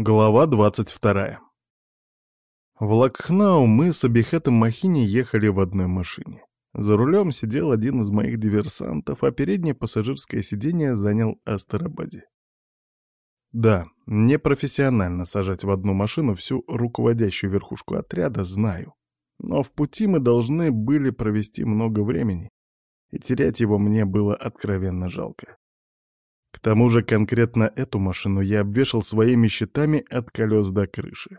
Глава 22. В Лакхнау мы с Абихетом Махини ехали в одной машине. За рулем сидел один из моих диверсантов, а переднее пассажирское сиденье занял Астарабаде. Да, непрофессионально сажать в одну машину всю руководящую верхушку отряда, знаю. Но в пути мы должны были провести много времени, и терять его мне было откровенно жалко. К тому же конкретно эту машину я обвешал своими щитами от колес до крыши.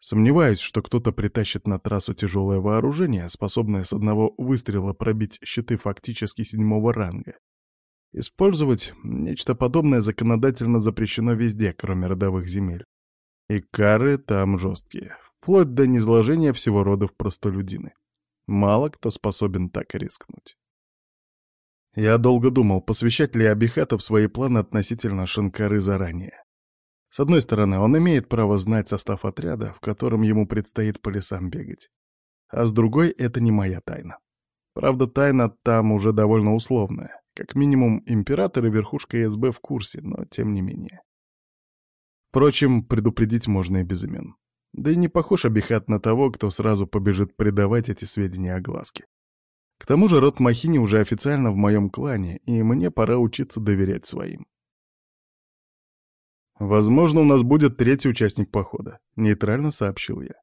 Сомневаюсь, что кто-то притащит на трассу тяжелое вооружение, способное с одного выстрела пробить щиты фактически седьмого ранга. Использовать нечто подобное законодательно запрещено везде, кроме родовых земель. И кары там жесткие, вплоть до низложения всего рода в простолюдины. Мало кто способен так рискнуть. Я долго думал, посвящать ли Абихата в свои планы относительно Шанкары заранее. С одной стороны, он имеет право знать состав отряда, в котором ему предстоит по лесам бегать. А с другой, это не моя тайна. Правда, тайна там уже довольно условная. Как минимум, император и верхушка СБ в курсе, но тем не менее. Впрочем, предупредить можно и без имен. Да и не похож Абихат на того, кто сразу побежит предавать эти сведения о глазке. К тому же род Махини уже официально в моем клане, и мне пора учиться доверять своим. «Возможно, у нас будет третий участник похода», — нейтрально сообщил я.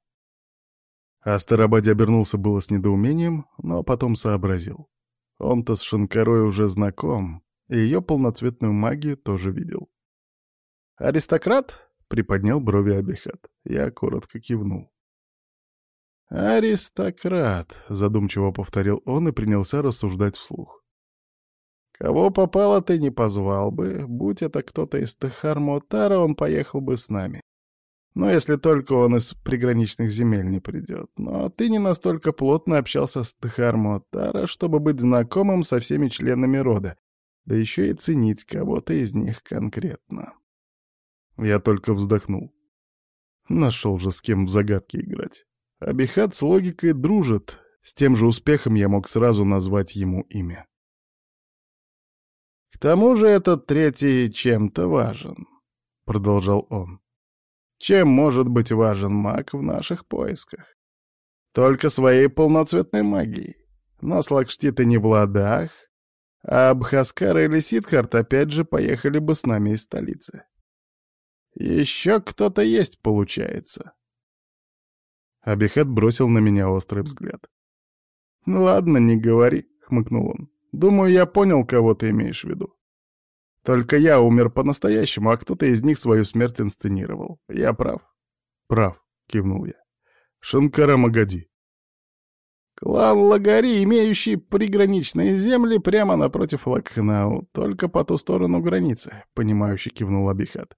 Астарабаде обернулся было с недоумением, но потом сообразил. Он-то с Шанкарой уже знаком, и ее полноцветную магию тоже видел. «Аристократ?» — приподнял брови Абихат. Я коротко кивнул. «Аристократ», — задумчиво повторил он и принялся рассуждать вслух. «Кого попало, ты не позвал бы. Будь это кто-то из Техармотара, он поехал бы с нами. Но если только он из приграничных земель не придет. Но ты не настолько плотно общался с Техармотара, чтобы быть знакомым со всеми членами рода, да еще и ценить кого-то из них конкретно». Я только вздохнул. Нашел же с кем в загадки играть. Абихат с логикой дружит. С тем же успехом я мог сразу назвать ему имя. «К тому же этот третий чем-то важен», — продолжал он. «Чем может быть важен маг в наших поисках? Только своей полноцветной магией. Но с Лакштита не в ладах, а Абхаскар или Сидхарт опять же поехали бы с нами из столицы. Еще кто-то есть, получается. Абихат бросил на меня острый взгляд. «Ну ладно, не говори», — хмыкнул он. «Думаю, я понял, кого ты имеешь в виду. Только я умер по-настоящему, а кто-то из них свою смерть инсценировал. Я прав?» «Прав», — кивнул я. «Шанкара Магади». «Клан Лагари, имеющий приграничные земли прямо напротив Лакхнау, только по ту сторону границы», — понимающе кивнул Абихат.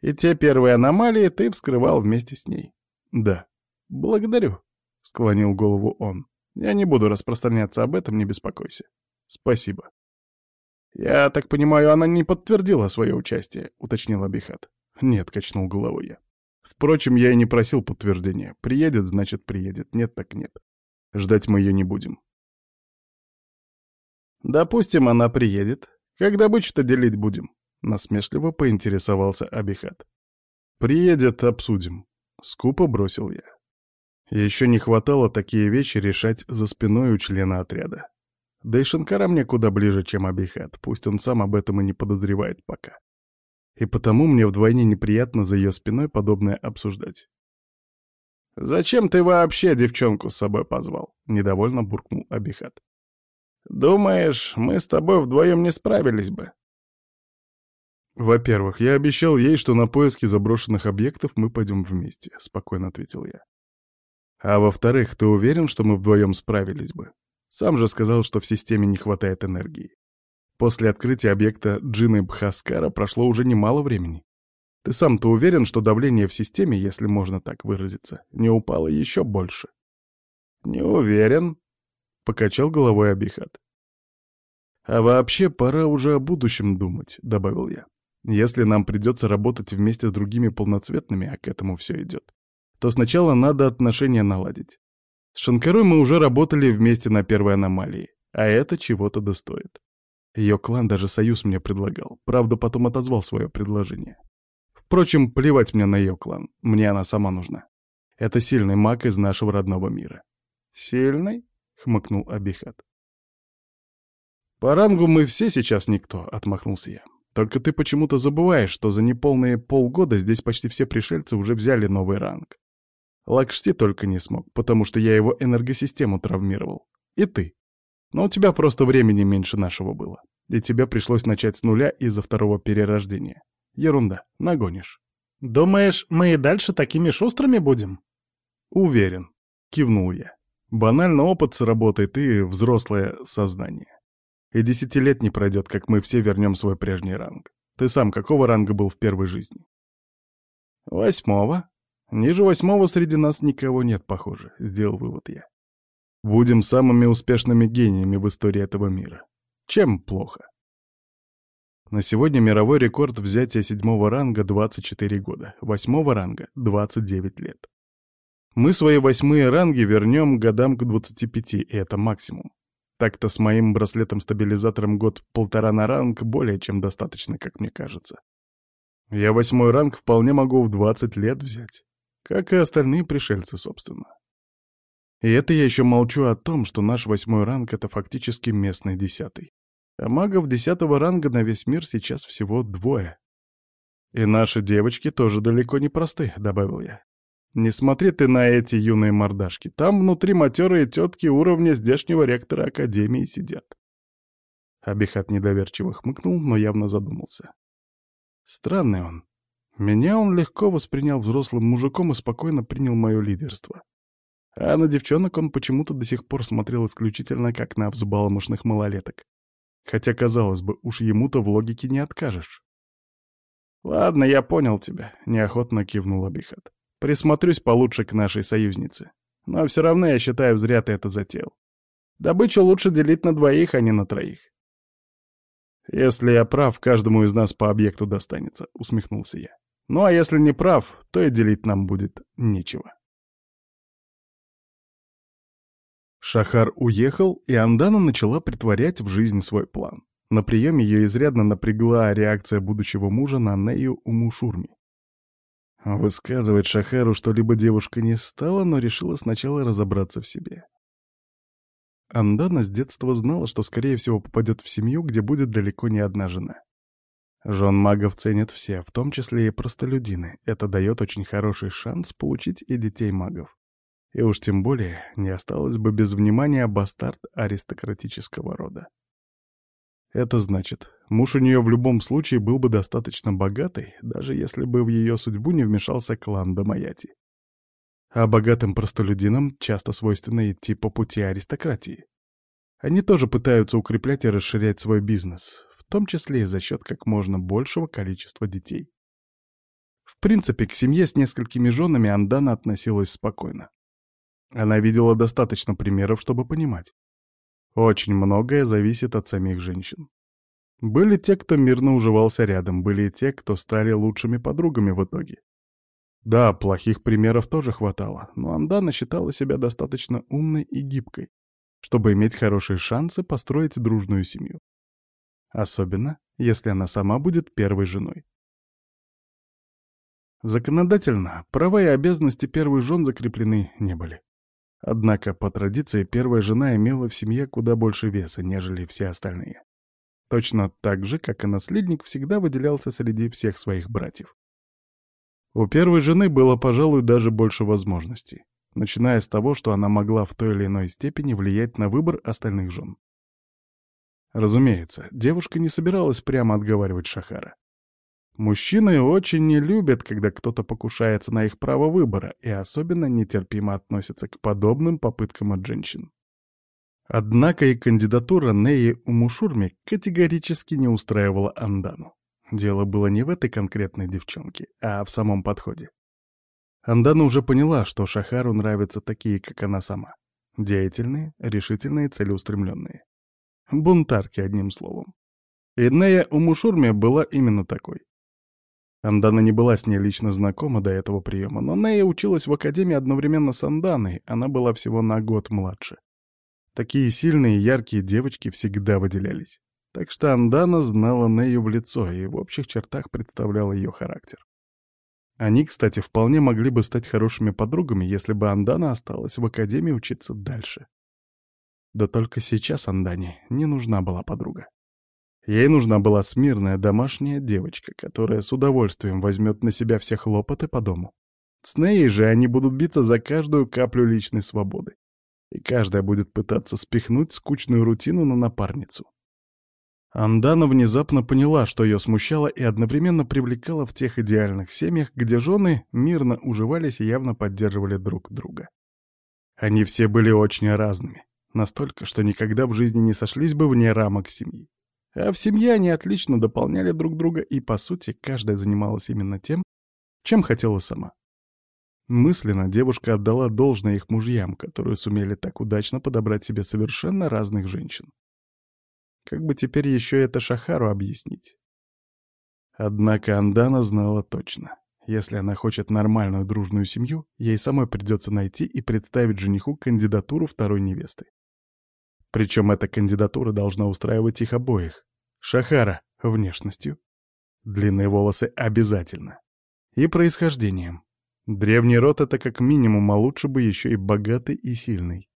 «И те первые аномалии ты вскрывал вместе с ней». «Да», «Благодарю», — склонил голову он. «Я не буду распространяться об этом, не беспокойся. Спасибо». «Я так понимаю, она не подтвердила свое участие», — уточнил Абихат. «Нет», — качнул головой я. «Впрочем, я и не просил подтверждения. Приедет, значит, приедет. Нет, так нет. Ждать мы ее не будем». «Допустим, она приедет. Как добычу-то делить будем?» — насмешливо поинтересовался Абихат. «Приедет, обсудим», — скупо бросил я. Еще не хватало такие вещи решать за спиной у члена отряда. Да и Шанкара мне куда ближе, чем Абихат, пусть он сам об этом и не подозревает пока. И потому мне вдвойне неприятно за ее спиной подобное обсуждать. «Зачем ты вообще девчонку с собой позвал?» — недовольно буркнул Абихат. «Думаешь, мы с тобой вдвоем не справились бы?» «Во-первых, я обещал ей, что на поиски заброшенных объектов мы пойдем вместе», — спокойно ответил я. А во-вторых, ты уверен, что мы вдвоем справились бы? Сам же сказал, что в системе не хватает энергии. После открытия объекта Джины Бхаскара прошло уже немало времени. Ты сам-то уверен, что давление в системе, если можно так выразиться, не упало еще больше? Не уверен, — покачал головой Абихат. А вообще пора уже о будущем думать, — добавил я. Если нам придется работать вместе с другими полноцветными, а к этому все идет, то сначала надо отношения наладить. С Шанкарой мы уже работали вместе на первой аномалии, а это чего-то достоит. Ее клан даже союз мне предлагал, правда, потом отозвал свое предложение. Впрочем, плевать мне на ее клан, мне она сама нужна. Это сильный маг из нашего родного мира. «Сильный?» — хмыкнул Абихат. «По рангу мы все сейчас никто», — отмахнулся я. «Только ты почему-то забываешь, что за неполные полгода здесь почти все пришельцы уже взяли новый ранг. Лакшти только не смог, потому что я его энергосистему травмировал. И ты. Но у тебя просто времени меньше нашего было. И тебе пришлось начать с нуля из-за второго перерождения. Ерунда, нагонишь. Думаешь, мы и дальше такими шустрыми будем? Уверен, кивнул я. Банально опыт сработает и взрослое сознание. И десяти лет не пройдет, как мы все вернем свой прежний ранг. Ты сам какого ранга был в первой жизни? Восьмого. Ниже восьмого среди нас никого нет, похоже, сделал вывод я. Будем самыми успешными гениями в истории этого мира. Чем плохо? На сегодня мировой рекорд взятия седьмого ранга 24 года, восьмого ранга 29 лет. Мы свои восьмые ранги вернем годам к 25, и это максимум. Так-то с моим браслетом-стабилизатором год-полтора на ранг более чем достаточно, как мне кажется. Я восьмой ранг вполне могу в 20 лет взять. Как и остальные пришельцы, собственно. И это я еще молчу о том, что наш восьмой ранг — это фактически местный десятый. А магов десятого ранга на весь мир сейчас всего двое. И наши девочки тоже далеко не просты, — добавил я. Не смотри ты на эти юные мордашки. Там внутри матерые тетки уровня здешнего ректора Академии сидят. Абихат недоверчиво хмыкнул, но явно задумался. Странный он. Меня он легко воспринял взрослым мужиком и спокойно принял мое лидерство. А на девчонок он почему-то до сих пор смотрел исключительно как на взбалмошных малолеток. Хотя, казалось бы, уж ему-то в логике не откажешь. «Ладно, я понял тебя», — неохотно кивнул Абихат. «Присмотрюсь получше к нашей союзнице. Но все равно я считаю, зря ты это затеял. Добычу лучше делить на двоих, а не на троих». «Если я прав, каждому из нас по объекту достанется», — усмехнулся я. «Ну а если не прав, то и делить нам будет нечего». Шахар уехал, и Андана начала притворять в жизнь свой план. На приеме ее изрядно напрягла реакция будущего мужа на Нею Умушурми. Высказывать Шахару что-либо девушка не стала, но решила сначала разобраться в себе. Андана с детства знала, что, скорее всего, попадет в семью, где будет далеко не одна жена. Жен магов ценят все, в том числе и простолюдины. Это дает очень хороший шанс получить и детей магов. И уж тем более не осталось бы без внимания бастард аристократического рода. Это значит, муж у нее в любом случае был бы достаточно богатый, даже если бы в ее судьбу не вмешался клан Дамаяти. А богатым простолюдинам часто свойственно идти по пути аристократии. Они тоже пытаются укреплять и расширять свой бизнес, в том числе и за счет как можно большего количества детей. В принципе, к семье с несколькими женами Андана относилась спокойно. Она видела достаточно примеров, чтобы понимать. Очень многое зависит от самих женщин. Были те, кто мирно уживался рядом, были те, кто стали лучшими подругами в итоге. Да, плохих примеров тоже хватало, но Андана считала себя достаточно умной и гибкой, чтобы иметь хорошие шансы построить дружную семью. Особенно, если она сама будет первой женой. Законодательно, права и обязанности первых жен закреплены не были. Однако, по традиции, первая жена имела в семье куда больше веса, нежели все остальные. Точно так же, как и наследник всегда выделялся среди всех своих братьев. У первой жены было, пожалуй, даже больше возможностей, начиная с того, что она могла в той или иной степени влиять на выбор остальных жен. Разумеется, девушка не собиралась прямо отговаривать Шахара. Мужчины очень не любят, когда кто-то покушается на их право выбора, и особенно нетерпимо относятся к подобным попыткам от женщин. Однако и кандидатура Неи Умушурми категорически не устраивала Андану. Дело было не в этой конкретной девчонке, а в самом подходе. Андана уже поняла, что Шахару нравятся такие, как она сама. Деятельные, решительные, целеустремленные. Бунтарки, одним словом. И Нея Умушурми была именно такой. Андана не была с ней лично знакома до этого приема, но Нея училась в академии одновременно с Анданой, она была всего на год младше. Такие сильные и яркие девочки всегда выделялись. Так что Андана знала Нею в лицо и в общих чертах представляла ее характер. Они, кстати, вполне могли бы стать хорошими подругами, если бы Андана осталась в академии учиться дальше. Да только сейчас Андане не нужна была подруга. Ей нужна была смирная домашняя девочка, которая с удовольствием возьмет на себя все хлопоты по дому. С ней же они будут биться за каждую каплю личной свободы. И каждая будет пытаться спихнуть скучную рутину на напарницу. Андана внезапно поняла, что ее смущало и одновременно привлекало в тех идеальных семьях, где жены мирно уживались и явно поддерживали друг друга. Они все были очень разными, настолько, что никогда в жизни не сошлись бы вне рамок семьи. А в семье они отлично дополняли друг друга, и, по сути, каждая занималась именно тем, чем хотела сама. Мысленно девушка отдала должное их мужьям, которые сумели так удачно подобрать себе совершенно разных женщин. Как бы теперь еще это Шахару объяснить? Однако Андана знала точно. Если она хочет нормальную дружную семью, ей самой придется найти и представить жениху кандидатуру второй невесты. Причем эта кандидатура должна устраивать их обоих. Шахара — внешностью. Длинные волосы обязательно. И происхождением. Древний род — это как минимум, а лучше бы еще и богатый и сильный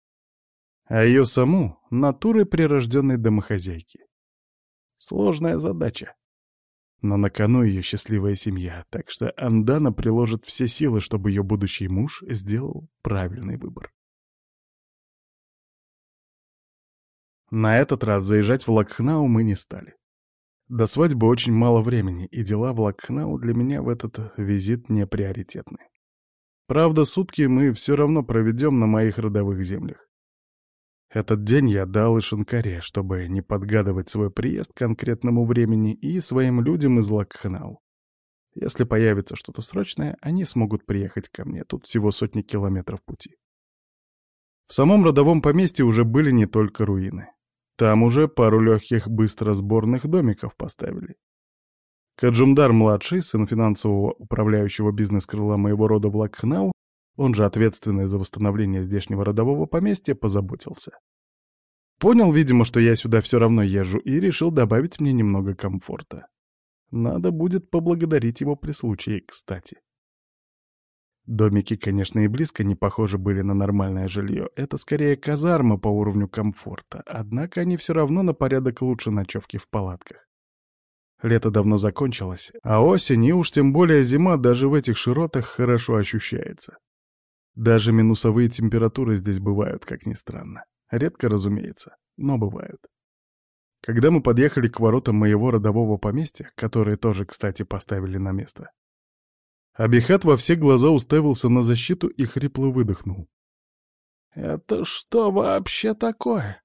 а ее саму — натурой прирожденной домохозяйки. Сложная задача. Но на кону ее счастливая семья, так что Андана приложит все силы, чтобы ее будущий муж сделал правильный выбор. На этот раз заезжать в Лакхнау мы не стали. До свадьбы очень мало времени, и дела в Лакхнау для меня в этот визит не приоритетны. Правда, сутки мы все равно проведем на моих родовых землях. Этот день я дал Ишанкаре, чтобы не подгадывать свой приезд к конкретному времени и своим людям из Лакханау. Если появится что-то срочное, они смогут приехать ко мне, тут всего сотни километров пути. В самом родовом поместье уже были не только руины. Там уже пару легких быстросборных домиков поставили. Каджумдар-младший, сын финансового управляющего бизнес-крыла моего рода в Лакхнау, он же ответственный за восстановление здешнего родового поместья, позаботился. Понял, видимо, что я сюда все равно езжу, и решил добавить мне немного комфорта. Надо будет поблагодарить его при случае, кстати. Домики, конечно, и близко не похожи были на нормальное жилье. Это скорее казарма по уровню комфорта, однако они все равно на порядок лучше ночевки в палатках. Лето давно закончилось, а осень и уж тем более зима даже в этих широтах хорошо ощущается. Даже минусовые температуры здесь бывают, как ни странно. Редко, разумеется, но бывают. Когда мы подъехали к воротам моего родового поместья, которые тоже, кстати, поставили на место, Абихат во все глаза уставился на защиту и хрипло выдохнул. «Это что вообще такое?»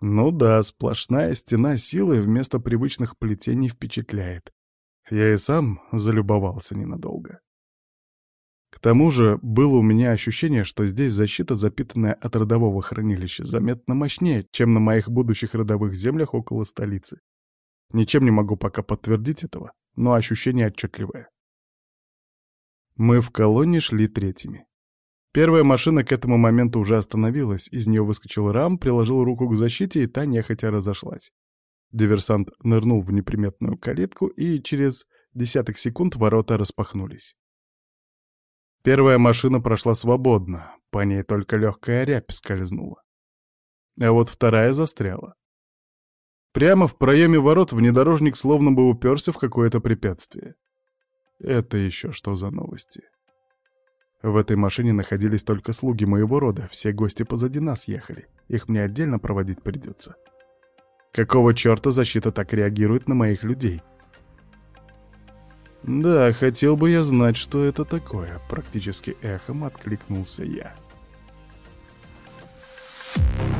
Ну да, сплошная стена силы вместо привычных плетений впечатляет. Я и сам залюбовался ненадолго. К тому же было у меня ощущение, что здесь защита, запитанная от родового хранилища, заметно мощнее, чем на моих будущих родовых землях около столицы. Ничем не могу пока подтвердить этого, но ощущение отчетливое. Мы в колонне шли третьими. Первая машина к этому моменту уже остановилась, из нее выскочил Рам, приложил руку к защите, и та нехотя разошлась. Диверсант нырнул в неприметную калитку, и через десяток секунд ворота распахнулись. Первая машина прошла свободно, по ней только легкая рябь скользнула. А вот вторая застряла. Прямо в проеме ворот внедорожник словно бы уперся в какое-то препятствие. Это еще что за новости? В этой машине находились только слуги моего рода, все гости позади нас ехали. Их мне отдельно проводить придется. Какого черта защита так реагирует на моих людей? — «Да, хотел бы я знать, что это такое», — практически эхом откликнулся я. Thank